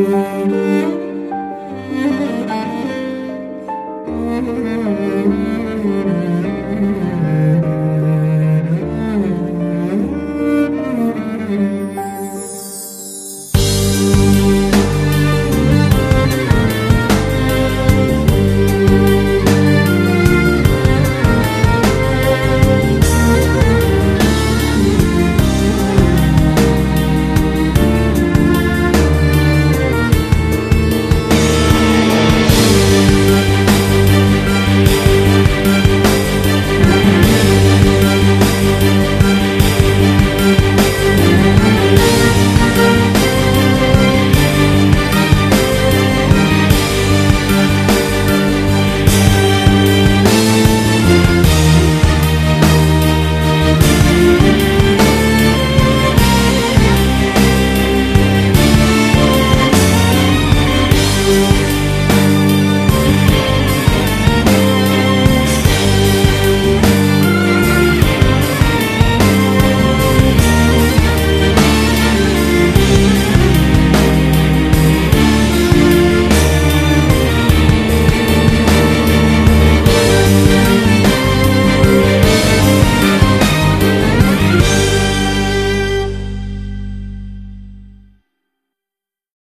Mm-hmm.